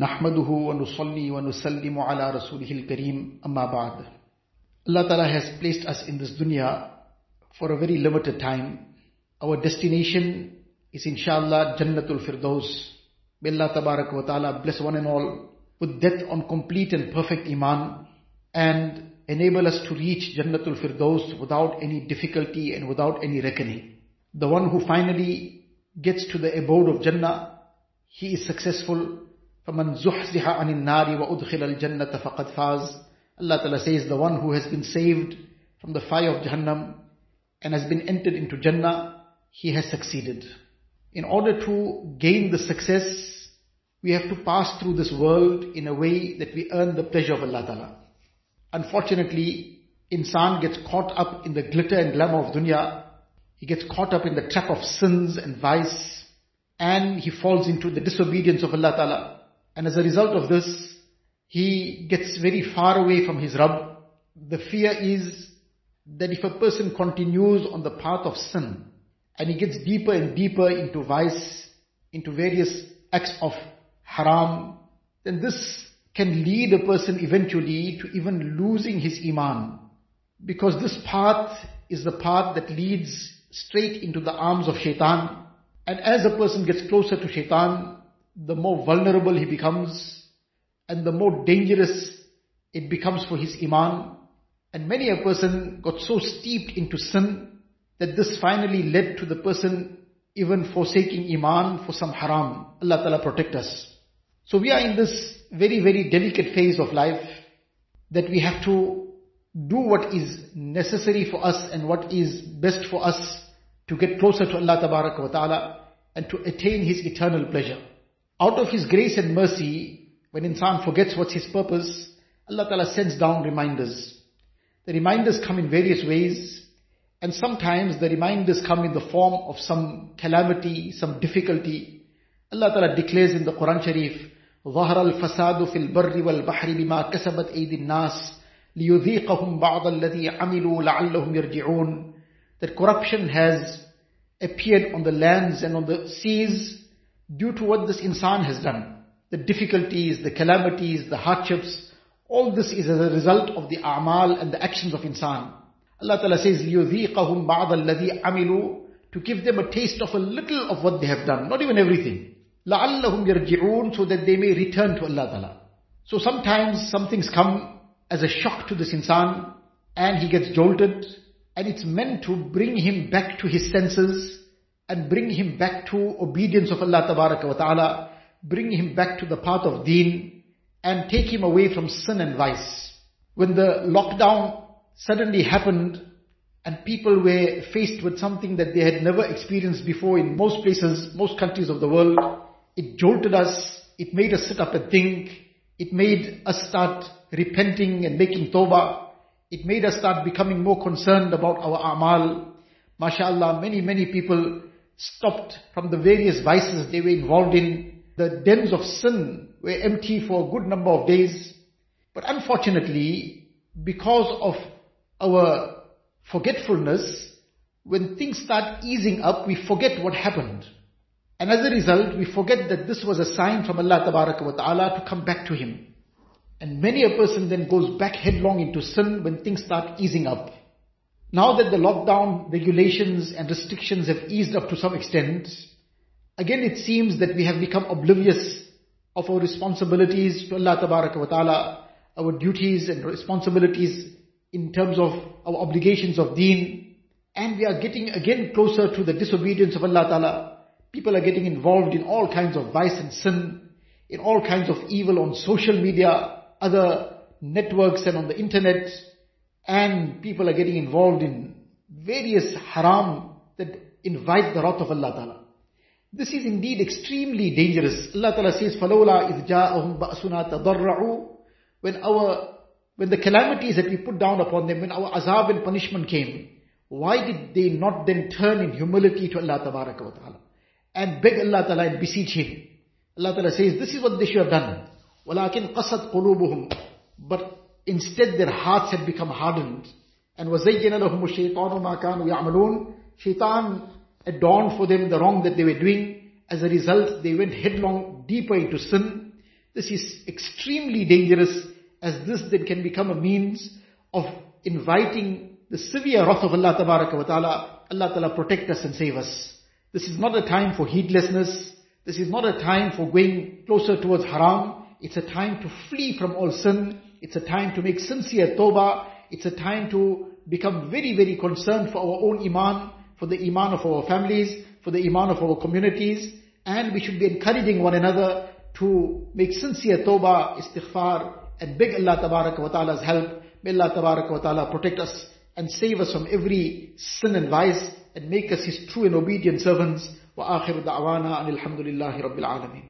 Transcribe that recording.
نحمده ونصلي ونسلم على رسوله الكريم أما بعد Allah Ta'ala has placed us in this dunya for a very limited time. Our destination is inshallah Jannatul Firdaus. May Allah Tabarak wa Ta'ala bless one and all with death on complete and perfect Iman and enable us to reach Jannatul Firdaus without any difficulty and without any reckoning. The one who finally gets to the abode of Jannah, he is successful. فَمَنْ زُحْزِحَ عَنِ النَّارِ وَأُدْخِلَ الْجَنَّةَ فَقَدْ فَازَ Allah Ta'ala says, the one who has been saved from the fire of Jahannam and has been entered into Jannah, he has succeeded. In order to gain the success, we have to pass through this world in a way that we earn the pleasure of Allah Ta'ala. Unfortunately, insan gets caught up in the glitter and glamour of dunya. He gets caught up in the trap of sins and vice, and he falls into the disobedience of Allah Ta'ala. And as a result of this, he gets very far away from his Rabb. The fear is that if a person continues on the path of sin, and he gets deeper and deeper into vice, into various acts of haram, then this can lead a person eventually to even losing his iman. Because this path is the path that leads straight into the arms of shaitan. And as a person gets closer to shaitan, the more vulnerable he becomes and the more dangerous it becomes for his iman. And many a person got so steeped into sin that this finally led to the person even forsaking iman for some haram. Allah Ta'ala protect us. So we are in this very, very delicate phase of life that we have to do what is necessary for us and what is best for us to get closer to Allah Ta'ala and to attain His eternal pleasure. Out of His grace and mercy, when insan forgets what's his purpose, Allah Ta'ala sends down reminders. The reminders come in various ways, and sometimes the reminders come in the form of some calamity, some difficulty. Allah Ta'ala declares in the Quran Sharif, ظهر الفساد في البر والبحر بما كسبت أيدي الناس ليذيقهم بعض الذي عملوا لعلهم يرجعون That corruption has appeared on the lands and on the seas due to what this insan has done. The difficulties, the calamities, the hardships, all this is as a result of the a'mal and the actions of insan. Allah Ta'ala says, لِيُذِيقَهُمْ بَعْضَ الَّذِي عَمِلُوا To give them a taste of a little of what they have done, not even everything. لَعَلَّهُمْ يَرْجِعُونَ So that they may return to Allah Ta'ala. So sometimes some things come as a shock to this insan, and he gets jolted, and it's meant to bring him back to his senses, and bring him back to obedience of Allah wa Ta'ala, bring him back to the path of deen, and take him away from sin and vice. When the lockdown suddenly happened, and people were faced with something that they had never experienced before in most places, most countries of the world, it jolted us, it made us sit up and think, it made us start repenting and making tawbah, it made us start becoming more concerned about our amal. MashaAllah, many, many people stopped from the various vices they were involved in. The dens of sin were empty for a good number of days. But unfortunately, because of our forgetfulness, when things start easing up, we forget what happened. And as a result, we forget that this was a sign from Allah wa Ta'ala to come back to Him. And many a person then goes back headlong into sin when things start easing up. Now that the lockdown regulations and restrictions have eased up to some extent, again it seems that we have become oblivious of our responsibilities to Allah wa Ta'ala, our duties and responsibilities in terms of our obligations of deen, and we are getting again closer to the disobedience of Allah Ta'ala. People are getting involved in all kinds of vice and sin, in all kinds of evil on social media, other networks and on the internet, and people are getting involved in various haram that invite the wrath of Allah Ta'ala. This is indeed extremely dangerous. Allah Ta'ala says, فَلَوْلَا إِذْ جَاءَهُمْ بَأْسُنَا تَضَرَّعُوا When our, when the calamities that we put down upon them, when our azab and punishment came, why did they not then turn in humility to Allah Tabaraka wa Ta'ala? And beg Allah Ta'ala and beseech Him. Allah Ta'ala says, this is what they should have done. وَلَكِنْ قَصَدْ قُلُوبُهُمْ But instead their hearts had become hardened. And وَزَيَّنَ لَهُمُ الشَّيْطَانُ مَا كَانُوا يَعْمَلُونَ Shaitan adorned for them the wrong that they were doing. As a result, they went headlong deeper into sin. This is extremely dangerous as this then can become a means of inviting the severe wrath of Allah wa Ta'ala. Allah Ta'ala protect us and save us. This is not a time for heedlessness. This is not a time for going closer towards haram. It's a time to flee from all sin It's a time to make sincere tawbah. It's a time to become very, very concerned for our own iman, for the iman of our families, for the iman of our communities. And we should be encouraging one another to make sincere tawbah, istighfar, and beg Allah wa ta'ala's help. May Allah wa ta'ala protect us and save us from every sin and vice and make us His true and obedient servants. وآخر دعوانا أن الحمد لله رب العالمين